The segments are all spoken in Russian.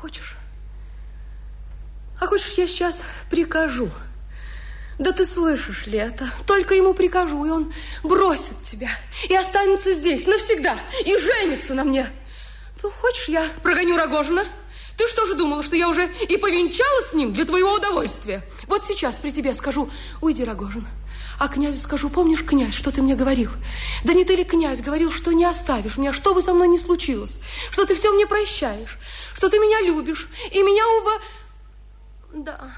хочешь? А хочешь, я сейчас прикажу? Да ты слышишь ли это? Только ему прикажу, и он бросит тебя. И останется здесь навсегда. И женится на мне. Ну, хочешь, я прогоню Рогожина? Ты что же думала, что я уже и повенчала с ним для твоего удовольствия? Вот сейчас при тебе скажу, уйди, Рогожин. А князю скажу, помнишь, князь, что ты мне говорил? Да не ты ли, князь, говорил, что не оставишь меня, что бы со мной ни случилось, что ты все мне прощаешь, что ты меня любишь, и меня ува... Да,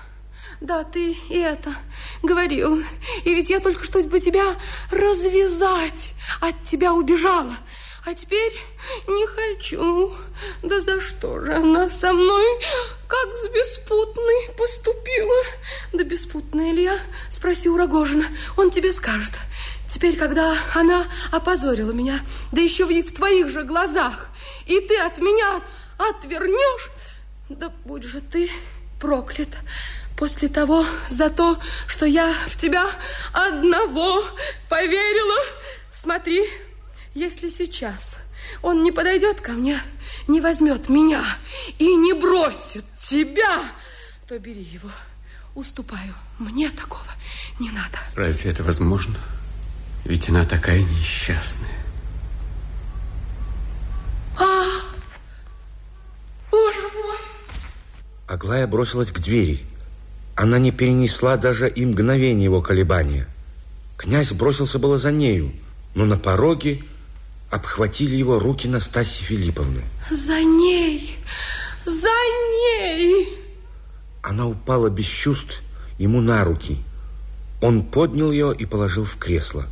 да, ты и это говорил. И ведь я только что бы тебя развязать от тебя убежала. А теперь не хочу. Да за что же она со мной, как с беспутной, поступила? Да беспутная ли я? Спроси у Рогожина, он тебе скажет. Теперь, когда она опозорила меня, да еще в твоих же глазах, и ты от меня отвернешь, да будь же ты проклят после того, за то, что я в тебя одного поверила. Смотри, если сейчас он не подойдет ко мне, не возьмет меня и не бросит тебя, то бери его. Уступаю. Мне такого не надо. Разве это возможно? Ведь она такая несчастная. А, боже мой! Аглая бросилась к двери. Она не перенесла даже и мгновения его колебания. Князь бросился было за нею, но на пороге обхватили его руки Настасьи Филипповны. За ней! За ней! Она упала без чувств ему на руки. Он поднял ее и положил в кресло.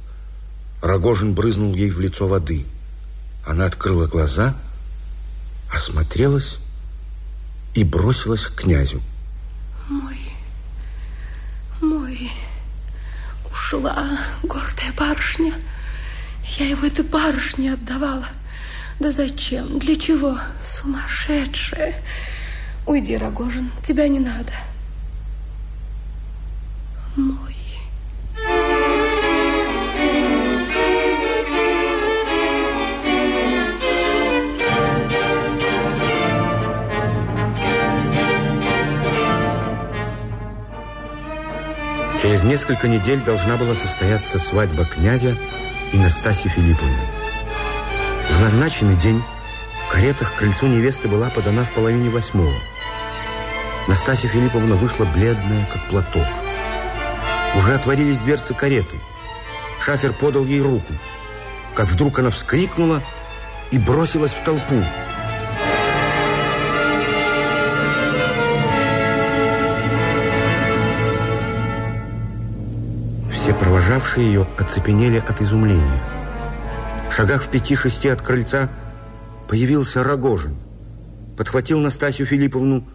Рогожин брызнул ей в лицо воды. Она открыла глаза, осмотрелась и бросилась к князю. Мой, мой, ушла гордая барышня. Я его этой барышне отдавала. Да зачем? Для чего? Сумасшедшая. Уйди, Рогожин, тебя не надо. Мой. Через несколько недель должна была состояться свадьба князя и Настасьи Филипповны. В назначенный день в каретах к крыльцу невесты была подана в половине восьмого. Настасья Филипповна вышла бледная, как платок. Уже отворились дверцы кареты. Шафер подал ей руку. Как вдруг она вскрикнула и бросилась в толпу. Все провожавшие ее оцепенели от изумления. В шагах в пяти-шести от крыльца появился Рогожин, подхватил Настасью Филипповну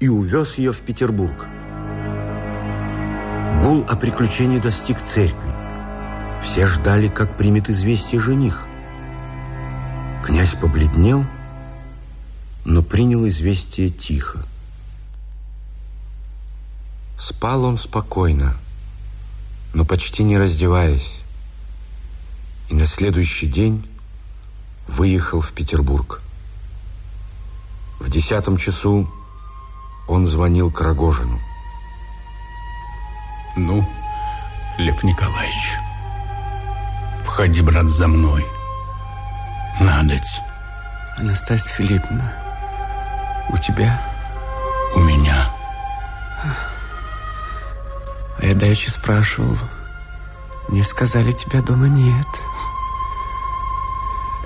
и увез ее в Петербург. Гул о приключении достиг церкви. Все ждали, как примет известие жених. Князь побледнел, но принял известие тихо. Спал он спокойно, но почти не раздеваясь, и на следующий день выехал в Петербург. В десятом часу он звонил к Рогожину. Ну, Лев Николаевич, входи, брат, за мной. Надоть. Анастасия Филипповна, у тебя? А я давеча спрашивал. Мне сказали, тебя дома нет.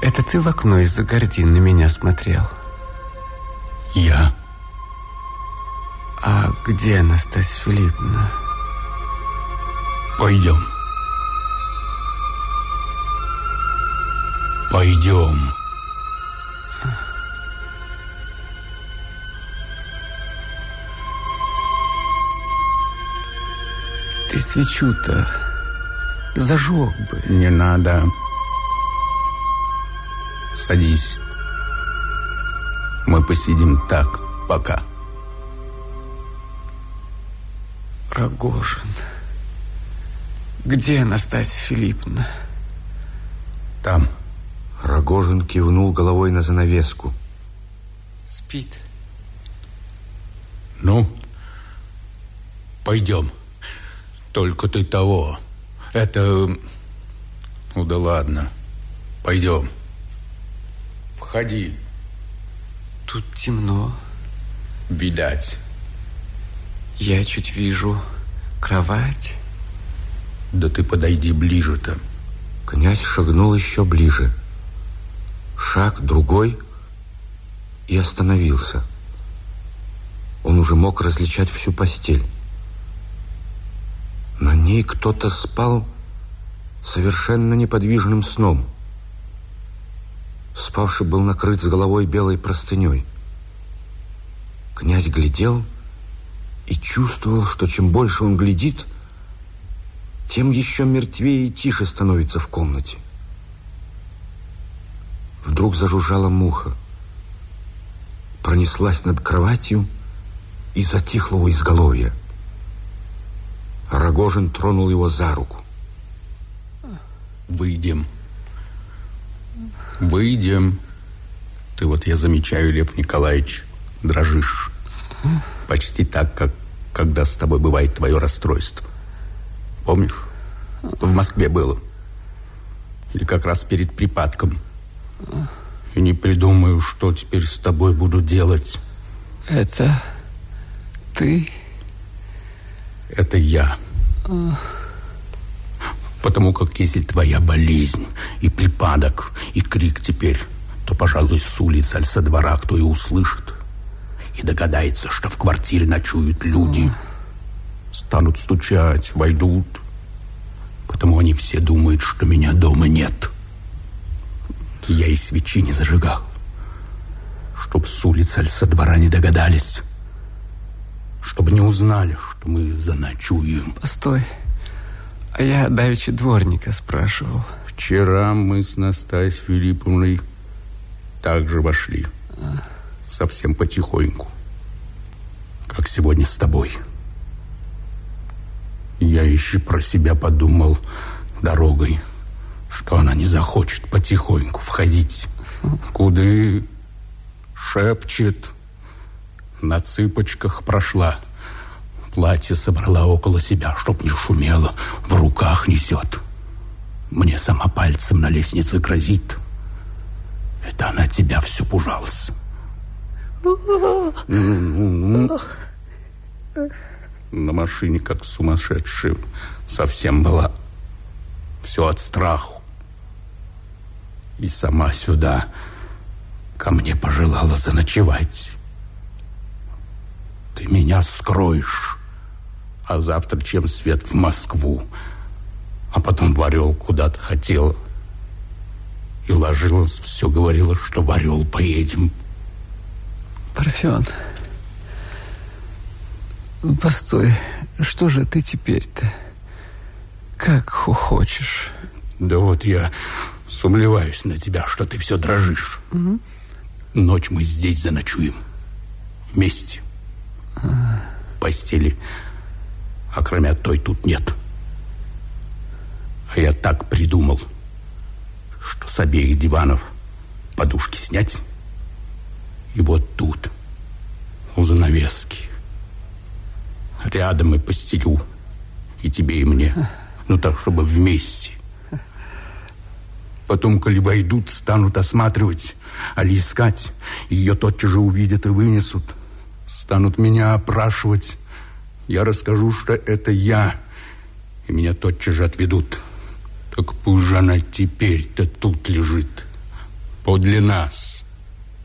Это ты в окно из-за гордин на меня смотрел? Я. А где Анастасия Филипповна? Пойдем. Пойдем. Свечу-то зажег бы. Не надо. Садись. Мы посидим так пока. Рогожин. Где Анастасия Филипповна? Там. Рогожин кивнул головой на занавеску. Спит. Ну, пойдем. Только ты того. Это... Ну да ладно. Пойдем. Входи. Тут темно. Видать. Я чуть вижу кровать. Да ты подойди ближе-то. Князь шагнул еще ближе. Шаг, другой, и остановился. Он уже мог различать всю постель. На ней кто-то спал совершенно неподвижным сном. Спавший был накрыт с головой белой простыней. Князь глядел и чувствовал, что чем больше он глядит, тем еще мертвее и тише становится в комнате. Вдруг зажужжала муха, пронеслась над кроватью и затихла у изголовья. Рогожин тронул его за руку. Выйдем. Выйдем. Ты вот, я замечаю, Лев Николаевич, дрожишь. Почти так, как когда с тобой бывает твое расстройство. Помнишь? В Москве было. Или как раз перед припадком. И не придумаю, что теперь с тобой буду делать. Это ты? Это я. Потому как если твоя болезнь и припадок, и крик теперь, то, пожалуй, с улиц аль со двора кто и услышит, и догадается, что в квартире ночуют люди. Станут стучать, войдут. Потому они все думают, что меня дома нет. Я и свечи не зажигал. Чтоб с улицы аль со двора не догадались. Чтобы не узнали, что мы заночуем. Постой. А я давеча дворника спрашивал. Вчера мы с Настасьей Филипповной также вошли. Совсем потихоньку. Как сегодня с тобой. Я еще про себя подумал дорогой, что она не захочет потихоньку входить. Куды шепчет. На цыпочках прошла. Платье собрала около себя, чтоб не шумело. В руках несет. Мне сама пальцем на лестнице грозит. Это она тебя все пужалась. На машине, как сумасшедшая, совсем была. Все от страху. И сама сюда ко мне пожелала заночевать. Ты меня скроешь, а завтра чем свет в Москву, а потом в Орел куда-то хотела. И ложилась, все говорила, что в Орел поедем. Парфен, ну, постой, что же ты теперь-то? Как хочешь? Да вот я сумлеваюсь на тебя, что ты все дрожишь. Угу. Ночь мы здесь заночуем. Вместе. А. Постели, а кроме той тут нет. А я так придумал, что с обеих диванов подушки снять и вот тут, у занавески, рядом и постелю, и тебе, и мне. Ну так, чтобы вместе. Потом, коли войдут, станут осматривать, али искать. Ее тотчас же увидят и вынесут. Станут меня опрашивать. Я расскажу, что это я. И меня тотчас же отведут. Так пусть же она теперь-то тут лежит. Подле нас.